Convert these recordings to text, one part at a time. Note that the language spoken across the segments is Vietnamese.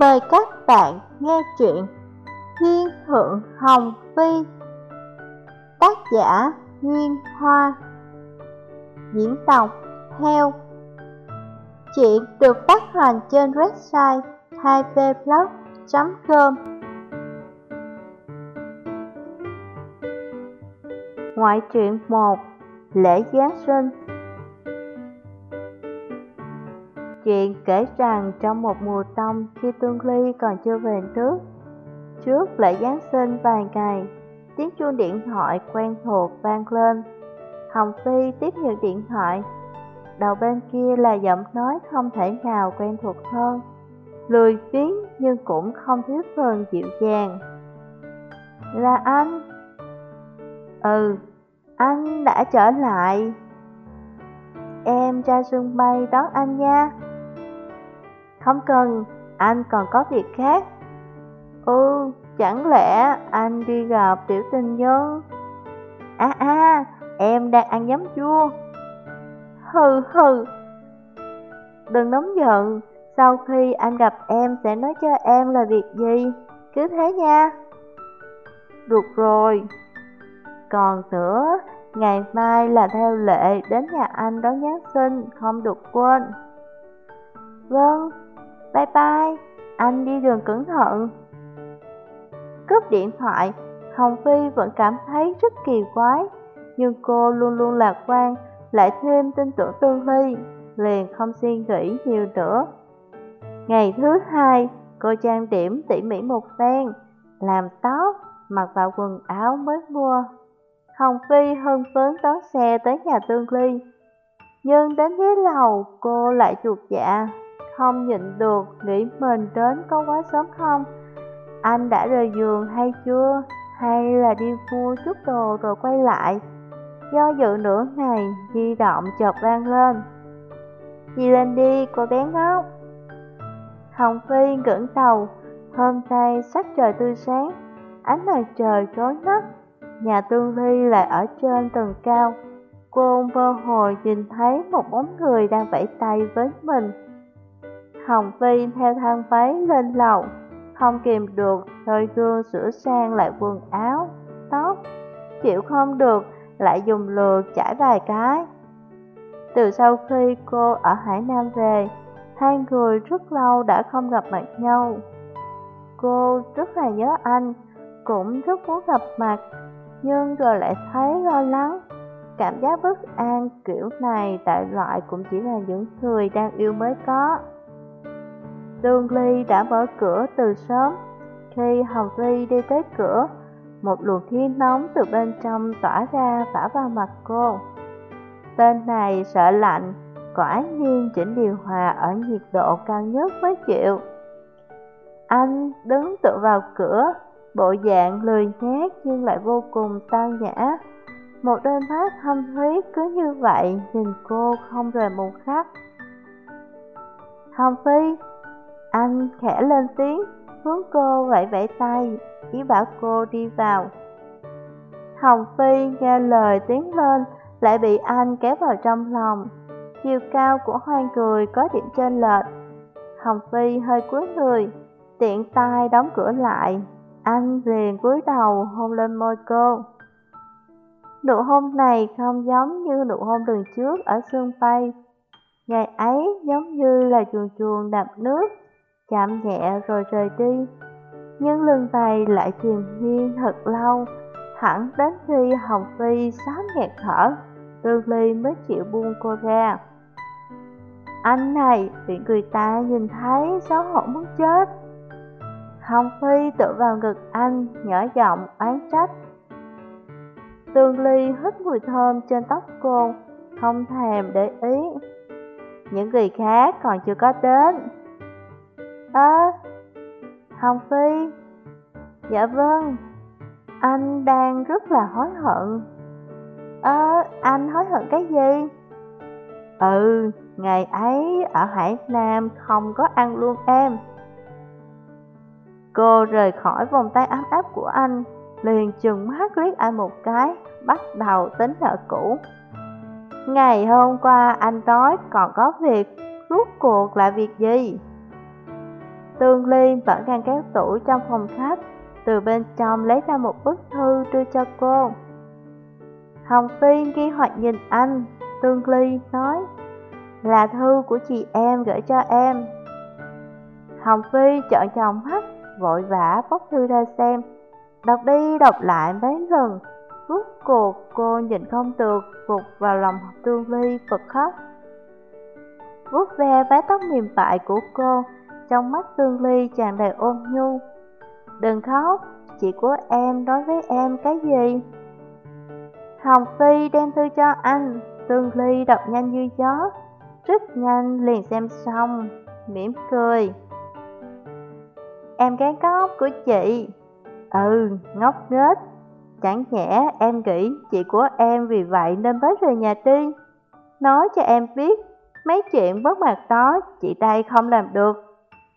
Mời các bạn nghe chuyện Thiên Thượng Hồng Phi. Tác giả Nguyên Hoa. Diễn đọc Theo. Chuyện được phát hành trên website 2vblog.com Ngoại truyện 1 Lễ Giáng sinh. Chuyện kể rằng trong một mùa đông khi Tương Ly còn chưa về nước, trước lễ Giáng sinh vài ngày, tiếng chuông điện thoại quen thuộc vang lên. Hồng Phi tiếp nhận điện thoại, đầu bên kia là giọng nói không thể nào quen thuộc hơn, lười biếng nhưng cũng không thiếu phần dịu dàng. Là anh? Ừ, anh đã trở lại. Em ra sân bay đón anh nha. Không cần, anh còn có việc khác. Ừ, chẳng lẽ anh đi gặp tiểu tình nhân? À à, em đang ăn giấm chua. Hừ hừ. Đừng nóng giận, sau khi anh gặp em sẽ nói cho em là việc gì, cứ thế nha. Được rồi. Còn nữa, ngày mai là theo lệ đến nhà anh đón Giáng sinh, không được quên. Vâng, Bye bye, anh đi đường cẩn thận. Cướp điện thoại, Hồng Phi vẫn cảm thấy rất kỳ quái, nhưng cô luôn luôn lạc quan, lại thêm tin tưởng Tương Ly, liền không suy nghĩ nhiều nữa. Ngày thứ hai, cô trang điểm tỉ mỉ một phen, làm tóc, mặc vào quần áo mới mua. Hồng Phi hân phấn đón xe tới nhà Tương Ly. Nhưng đến dưới lầu, cô lại chuột dạ, không nhịn được, nghĩ mình đến có quá sớm không? Anh đã rời giường hay chưa? Hay là đi mua chút đồ rồi quay lại? Do dự nửa ngày, di động chợt vang lên. Đi lên đi, cô bé ngốc. Hồng Phi ngẩng đầu, hôm nay sắc trời tươi sáng, ánh mặt trời chói mắt. Nhà Tương Ly lại ở trên tầng cao. Cô mơ hồ nhìn thấy một bóng người đang vẫy tay với mình. Hồng Phi theo thang váy lên lầu, không kìm được, rồi gương sửa sang lại quần áo, tóc, chịu không được, lại dùng lượt chải vài cái. Từ sau khi cô ở Hải Nam về, hai người rất lâu đã không gặp mặt nhau. Cô rất là nhớ anh, cũng rất muốn gặp mặt, nhưng rồi lại thấy lo lắng. Cảm giác bất an kiểu này tại loại cũng chỉ là những người đang yêu mới có. Tương Ly đã mở cửa từ sớm. Khi Hồng Ly đi tới cửa, một luồng khí nóng từ bên trong tỏa ra vả vào mặt cô. Tên này sợ lạnh, quả nhiên chỉnh điều hòa ở nhiệt độ cao nhất mới chịu. Anh đứng tựa vào cửa, bộ dạng lười nhác nhưng lại vô cùng tao nhã. Một đôi mắt thâm thúy cứ như vậy nhìn cô không rời một khắc. Hồng Phi, anh khẽ lên tiếng, hướng cô vẫy vẫy tay, ý bảo cô đi vào. Hồng Phi nghe lời tiến lên, lại bị anh kéo vào trong lòng. Chiều cao của hai người có điểm trên lệch. Hồng Phi hơi cúi người, tiện tay đóng cửa lại. Anh liền cúi đầu hôn lên môi cô. Nụ hôn này không giống như nụ hôn lần trước ở sương bay. Ngày ấy giống như là chuồn chuồn đạp nước chạm nhẹ rồi rời đi. Nhưng lưng tay lại triền miên thật lâu, hẳn đến khi Hồng Phi sám nghẹt thở, Tư Ly mới chịu buông cô ra. Anh này bị người ta nhìn thấy xấu hổ muốn chết. Hồng Phi tựa vào ngực anh, nhỏ giọng oán trách. Tương Ly hít mùi thơm trên tóc cô, không thèm để ý. Những người khác còn chưa có đến, Ơ, Hồng Phi. Dạ vâng. Anh đang rất là hối hận. Ơ, anh hối hận cái gì? Ừ, ngày ấy ở Hải Nam không có ăn luôn em. Cô rời khỏi vòng tay ấm áp của anh Liền chừng mắt liếc anh một cái Bắt đầu tính nợ cũ. Ngày hôm qua anh nói còn có việc Rốt cuộc là việc gì? Tương Ly vẫn đang kéo tủ trong phòng khách, từ bên trong lấy ra một bức thư đưa cho cô. Hồng Phi nghi hoặc nhìn anh, Tương Ly nói, là thư của chị em gửi cho em. Hồng Phi trợn tròn mắt, vội vã bóc thư ra xem, đọc đi đọc lại mấy lần, rốt cuộc cô nhìn không được, vụt vào lòng Tương Ly bật khóc. vuốt ve vái tóc mềm mại của cô, trong mắt Tương Ly tràn đầy ôn nhu. Đừng khóc, chị của em nói với em cái gì? Hồng Phi đem thư cho anh, Tương Ly đọc nhanh như gió, rất nhanh liền xem xong, mỉm cười. Em gái góc của chị. Ừ, ngốc nghếch. Chẳng nhẽ em nghĩ chị của em vì vậy nên mới rời nhà đi. Nói cho em biết, mấy chuyện bất mặt đó chị đây không làm được.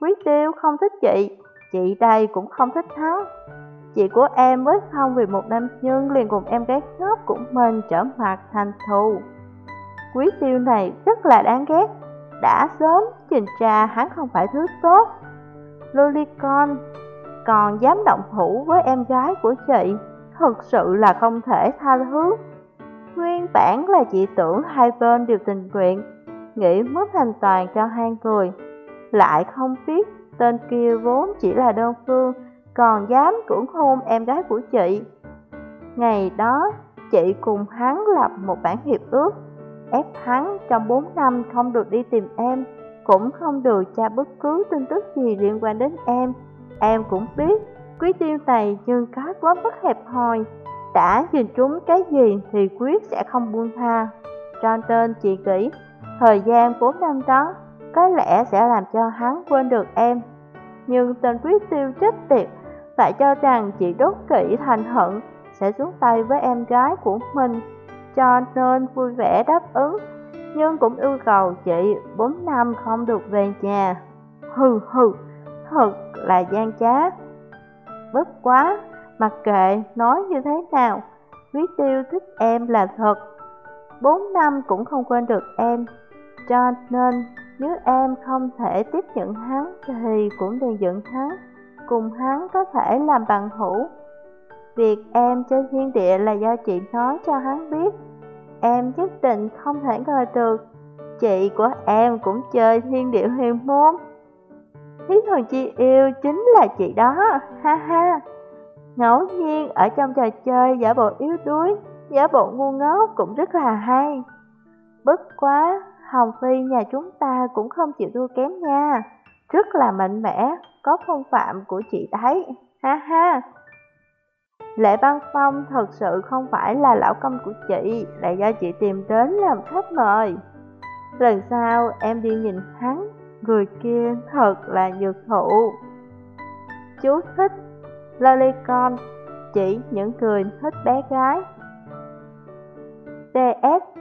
Quý tiêu không thích chị, chị đây cũng không thích hắn. Chị của em mới không vì một nam nhân liền cùng em gái ngốc của mình trở mặt thành thù. Quý tiêu này rất là đáng ghét, đã sớm trình tra hắn không phải thứ tốt. Lolicon còn dám động thủ với em gái của chị, thật sự là không thể tha thứ. Nguyên bản là chị tưởng hai bên đều tình nguyện, nghĩ mất thành toàn cho hai người. Lại không biết tên kia vốn chỉ là đơn phương, còn dám cưỡng hôn em gái của chị. Ngày đó, chị cùng hắn lập một bản hiệp ước, ép hắn trong 4 năm không được đi tìm em, cũng không được tra bất cứ tin tức gì liên quan đến em. Em cũng biết, quý tiêu này nhưng có quá bất hẹp hòi, đã nhìn trúng cái gì thì quyết sẽ không buông tha. Cho nên chị nghĩ, thời gian 4 năm đó có lẽ sẽ làm cho hắn quên được em. Nhưng tên quyết tiêu chết tiệt lại cho rằng chị đốt kỹ thành hận sẽ xuống tay với em gái của mình, cho nên vui vẻ đáp ứng, nhưng cũng yêu cầu chị 4 năm không được về nhà. Hừ hừ, thật là gian trá. Bất quá, mặc kệ nói như thế nào, Quý tiêu thích em là thật. 4 năm cũng không quên được em, cho nên nếu em không thể tiếp nhận hắn thì cũng đừng giận hắn, cùng hắn có thể làm bằng hữu. Việc em chơi thiên địa là do chị nói cho hắn biết, em nhất định không thể ngờ được, chị của em cũng chơi thiên địa huyền môn. Thí thần chi yêu chính là chị đó, ha ha. Ngẫu nhiên ở trong trò chơi giả bộ yếu đuối, giả bộ ngu ngốc cũng rất là hay. Bất quá, Hồng Phi nhà chúng ta cũng không chịu thua kém nha, rất là mạnh mẽ, có phong phạm của chị đấy, ha ha. Lệ Băng Phong thật sự không phải là lão công của chị, là do chị tìm đến làm khách mời. Lần sau em đi nhìn hắn, người kia thật là nhược thụ. Chú thích Lolicon chỉ những người thích bé gái. DS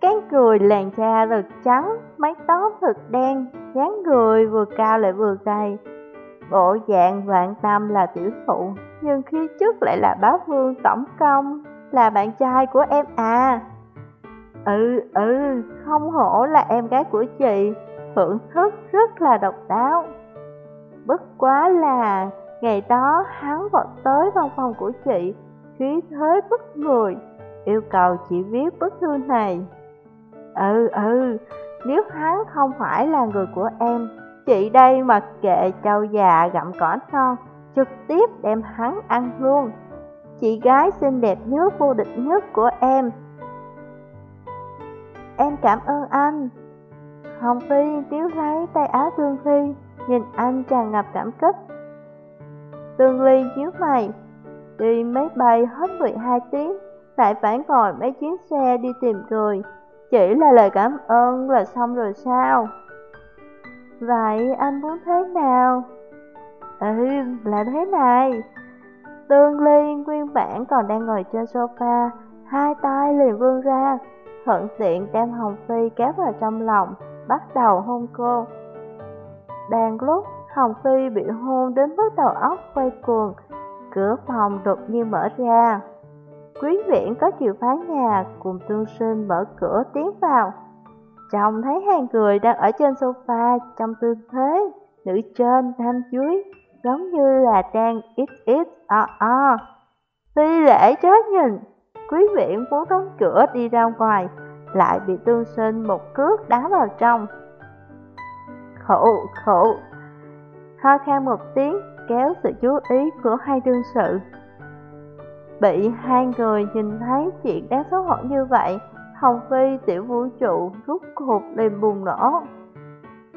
cái người làn da thật trắng, mái tóc thật đen, dáng người vừa cao lại vừa gầy. Bộ dạng vạn tâm là tiểu phụ, nhưng khi trước lại là bá vương tổng công, là bạn trai của em à. Ừ, ừ, không hổ là em gái của chị, thưởng thức rất là độc đáo. Bất quá là, ngày đó hắn vọt tới văn phòng của chị, khí thế bất người, yêu cầu chị viết bức thư này. Ừ, ừ, nếu hắn không phải là người của em, chị đây mặc kệ trâu già gặm cỏ non, trực tiếp đem hắn ăn luôn. Chị gái xinh đẹp nhất, vô địch nhất của em. Em cảm ơn anh. Hồng Phi tiếu lấy tay áo Tương Phi, nhìn anh tràn ngập cảm kích. Tương Ly chiếu mày, đi máy bay hết 12 tiếng, lại phải ngồi mấy chuyến xe đi tìm người. Chỉ là lời cảm ơn là xong rồi sao? Vậy anh muốn thế nào? Ừ, là thế này. Tương Liên nguyên bản còn đang ngồi trên sofa, hai tay liền vươn ra, thuận tiện đem Hồng Phi kéo vào trong lòng, bắt đầu hôn cô. Đang lúc Hồng Phi bị hôn đến mức đầu óc quay cuồng, cửa phòng đột nhiên mở ra. Quý viện có chìa khóa nhà cùng tương sinh mở cửa tiến vào. Chồng thấy hai người đang ở trên sofa trong tư thế nữ trên nam dưới, giống như là đang ít ít o o. Phi lễ chết nhìn, quý viện muốn đóng cửa đi ra ngoài, lại bị tương sinh một cước đá vào trong. Khổ, khổ, ho khan một tiếng, kéo sự chú ý của hai đương sự. Bị hai người nhìn thấy chuyện đáng xấu hổ như vậy, Hồng Phi tiểu vũ trụ rút cục liền bùng nổ.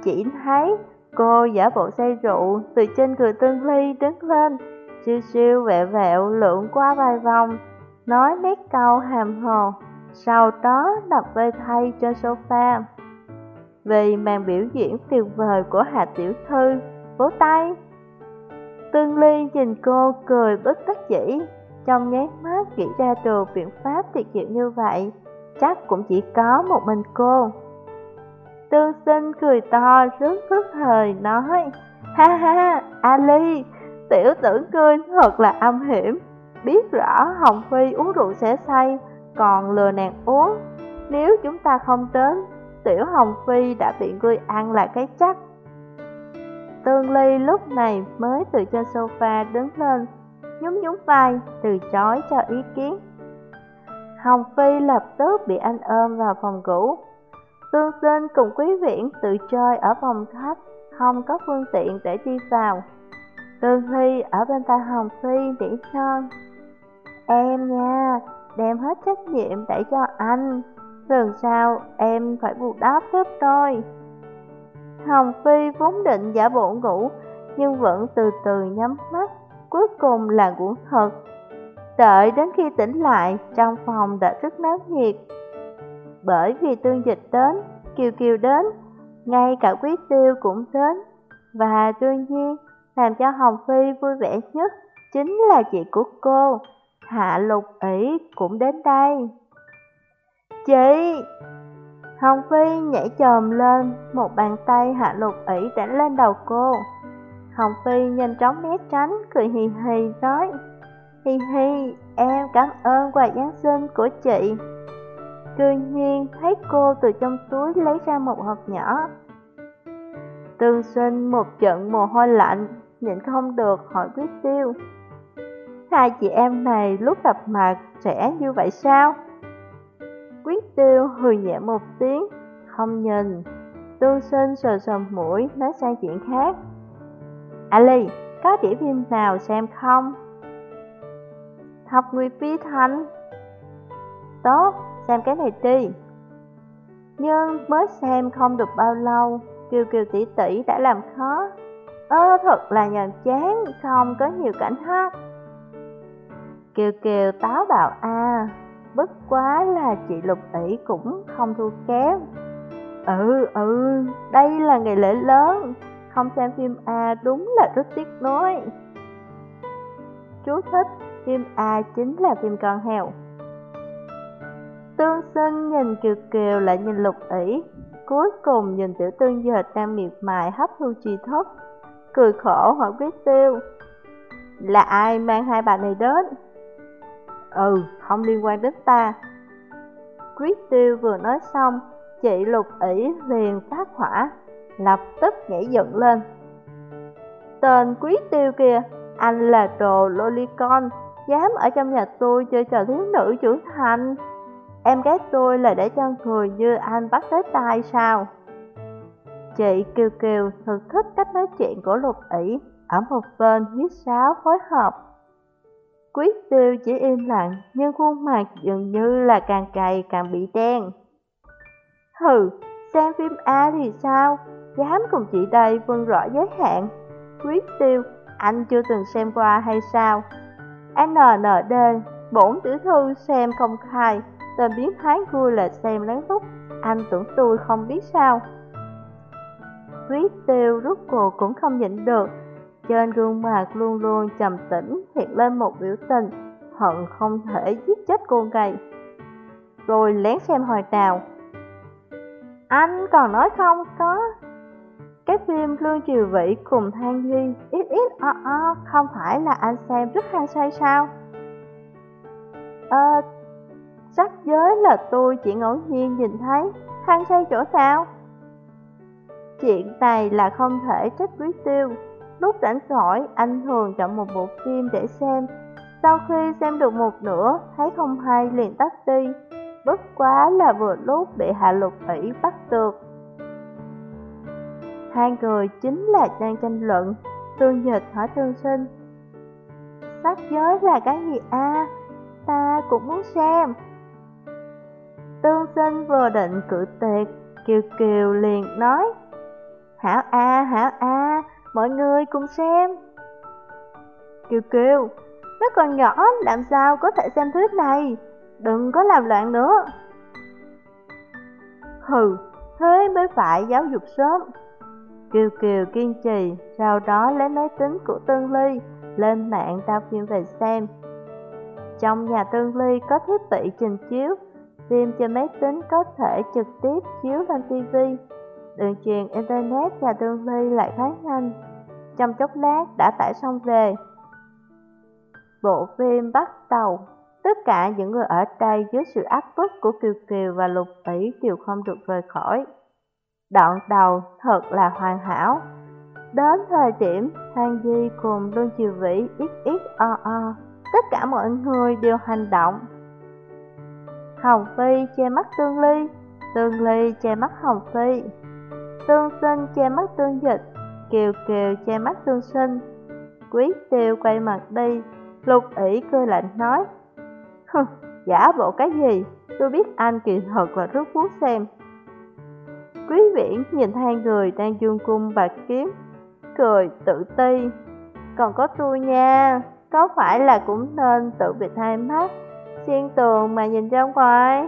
Chỉ thấy cô giả bộ say rượu từ trên người Tương Ly đứng lên, siêu siêu vẹo vẹo lượn qua vài vòng, nói mấy câu hàm hồ, sau đó đặt vơi thay trên sofa. Vì màn biểu diễn tuyệt vời của Hạ Tiểu Thư, vỗ tay. Tương Ly nhìn cô cười bất đắc dĩ, trong nháy mắt nghĩ ra được biện pháp tuyệt diệu như vậy, chắc cũng chỉ có một mình cô. Tương sinh cười to rất thức thời nói, ha ha, Ali, tiểu tử ngươi thật là âm hiểm, biết rõ Hồng Phi uống rượu sẽ say, còn lừa nàng uống. Nếu chúng ta không đến, tiểu Hồng Phi đã bị ngươi ăn là cái chắc. Tương Ly lúc này mới từ trên sofa đứng lên, nhún nhún vai, từ chối cho ý kiến. Hồng Phi lập tức bị anh ôm vào phòng ngủ. Tương Sinh cùng Quý Viễn tự chơi ở phòng khách, không có phương tiện để đi vào. Tương Hy ở bên tai Hồng Phi để son. Em nha, đem hết trách nhiệm để cho anh. Lần sau em phải bù đắp giúp tôi. Hồng Phi vốn định giả bộ ngủ, nhưng vẫn từ từ nhắm mắt, cuối cùng là ngủ thật. Đợi đến khi tỉnh lại, trong phòng đã rất náo nhiệt. Bởi vì tương dịch đến, Kiều Kiều đến, ngay cả quý tiêu cũng đến. Và đương nhiên, làm cho Hồng Phi vui vẻ nhất chính là chị của cô, Hạ Lục ỷ cũng đến đây. Chị! Hồng Phi nhảy chồm lên, một bàn tay Hạ Lục ỷ đánh lên đầu cô. Hồng Phi nhanh chóng né tránh, cười hì hì nói, Hi hi, em cảm ơn quà Giáng sinh của chị. Đương nhiên thấy cô từ trong túi lấy ra một hộp nhỏ. Tương sinh một trận mồ hôi lạnh, nhịn không được hỏi quyết tiêu. Hai chị em này lúc gặp mặt sẽ như vậy sao? Quyết tiêu hừ nhẹ một tiếng, không nhìn. Tương sinh sờ sờ mũi, nói sang chuyện khác. Ali, có đĩa phim nào xem không? Học Nguyệt Phi Thành Tốt, xem cái này đi. Nhưng mới xem không được bao lâu Kiều Kiều tỷ tỷ đã làm khó. Ơ thật là nhàm chán, không có nhiều cảnh hát. Kiều Kiều táo bạo a à, bất quá là chị Lục tỷ cũng không thua kém. Ừ, ừ, đây là ngày lễ lớn. Không xem phim A đúng là rất tiếc nuối Chú thích phim A chính là phim con heo. Tương sinh nhìn Kiều Kiều lại nhìn Lục ỷ cuối cùng nhìn tiểu tương dệt đang miệt mài hấp thu chi thất, cười khổ hỏi biết tiêu. Là ai mang hai bà này đến? Ừ, không liên quan đến ta. Quyết tiêu vừa nói xong, chị lục ỷ liền phát hỏa, lập tức nhảy dựng lên. Tên quý tiêu kia, anh là đồ lolicon, dám ở trong nhà tôi chơi trò thiếu nữ trưởng thành. Em gái tôi là để cho người như anh bắt tới tay sao? Chị Kiều Kiều thực thích cách nói chuyện của Lục ỷ ở một bên huyết sáo phối hợp. Quý tiêu chỉ im lặng, nhưng khuôn mặt dường như là càng cày càng bị đen. Hừ, xem phim A thì sao? Dám cùng chị đây vân rõ giới hạn. Quyết tiêu, anh chưa từng xem qua hay sao? NND, bổn tiểu thư xem công khai, tên biến thái vui là xem lén lút, anh tưởng tôi không biết sao. Huyết tiêu rút cuộc cũng không nhịn được, trên gương mặt luôn luôn trầm tĩnh hiện lên một biểu tình, hận không thể giết chết cô gầy. Rồi lén xem hồi nào. Anh còn nói không có, cái phim Lương Triều Vĩ cùng Thang Duy ít ít o o không phải là anh xem rất hay say sao? Ờ, sắc giới là tôi chỉ ngẫu nhiên nhìn thấy, hăng say chỗ sao? Chuyện này là không thể trách quý tiêu. Lúc rảnh rỗi, anh thường chọn một bộ phim để xem. Sau khi xem được một nửa, thấy không hay liền tắt đi. Bất quá là vừa lúc bị Hạ Lục Ủy bắt được. Hai người chính là đang tranh luận. Tương Nhật hỏi Tương Sinh. Sách giới là cái gì a? Ta cũng muốn xem. Tương Sinh vừa định cự tuyệt, Kiều Kiều liền nói. Hảo a, hảo a, mọi người cùng xem. Kiều Kiều, nó còn nhỏ làm sao có thể xem thứ này, đừng có làm loạn nữa. Hừ, thế mới phải giáo dục sớm. Kiều Kiều kiên trì, sau đó lấy máy tính của Tương Ly, lên mạng tao phim về xem. Trong nhà Tương Ly có thiết bị trình chiếu, phim trên máy tính có thể trực tiếp chiếu lên TV. Đường truyền Internet và Tương Ly lại khá nhanh, trong chốc lát đã tải xong về. Bộ phim bắt đầu, tất cả những người ở đây dưới sự áp bức của Kiều Kiều và Lục Tỷ đều không được rời khỏi. Đoạn đầu thật là hoàn hảo. Đến thời điểm Thang Di cùng Lương Triều Vĩ XXOO, tất cả mọi người đều hành động. Hồng Phi che mắt Tương Ly, Tương Ly che mắt Hồng Phi, Tương Sinh che mắt Tương Dịch, Kiều Kiều che mắt Tương Sinh. Quý Tiêu quay mặt đi, Lục ỷ cười lạnh nói, Hừ, giả bộ cái gì, tôi biết anh kỳ thật là rất muốn xem. Quý viễn nhìn hai người đang dương cung bạc kiếm, cười tự ti. Còn có tôi nha, có phải là cũng nên tự bịt hai mắt, xuyên tường mà nhìn ra ngoài?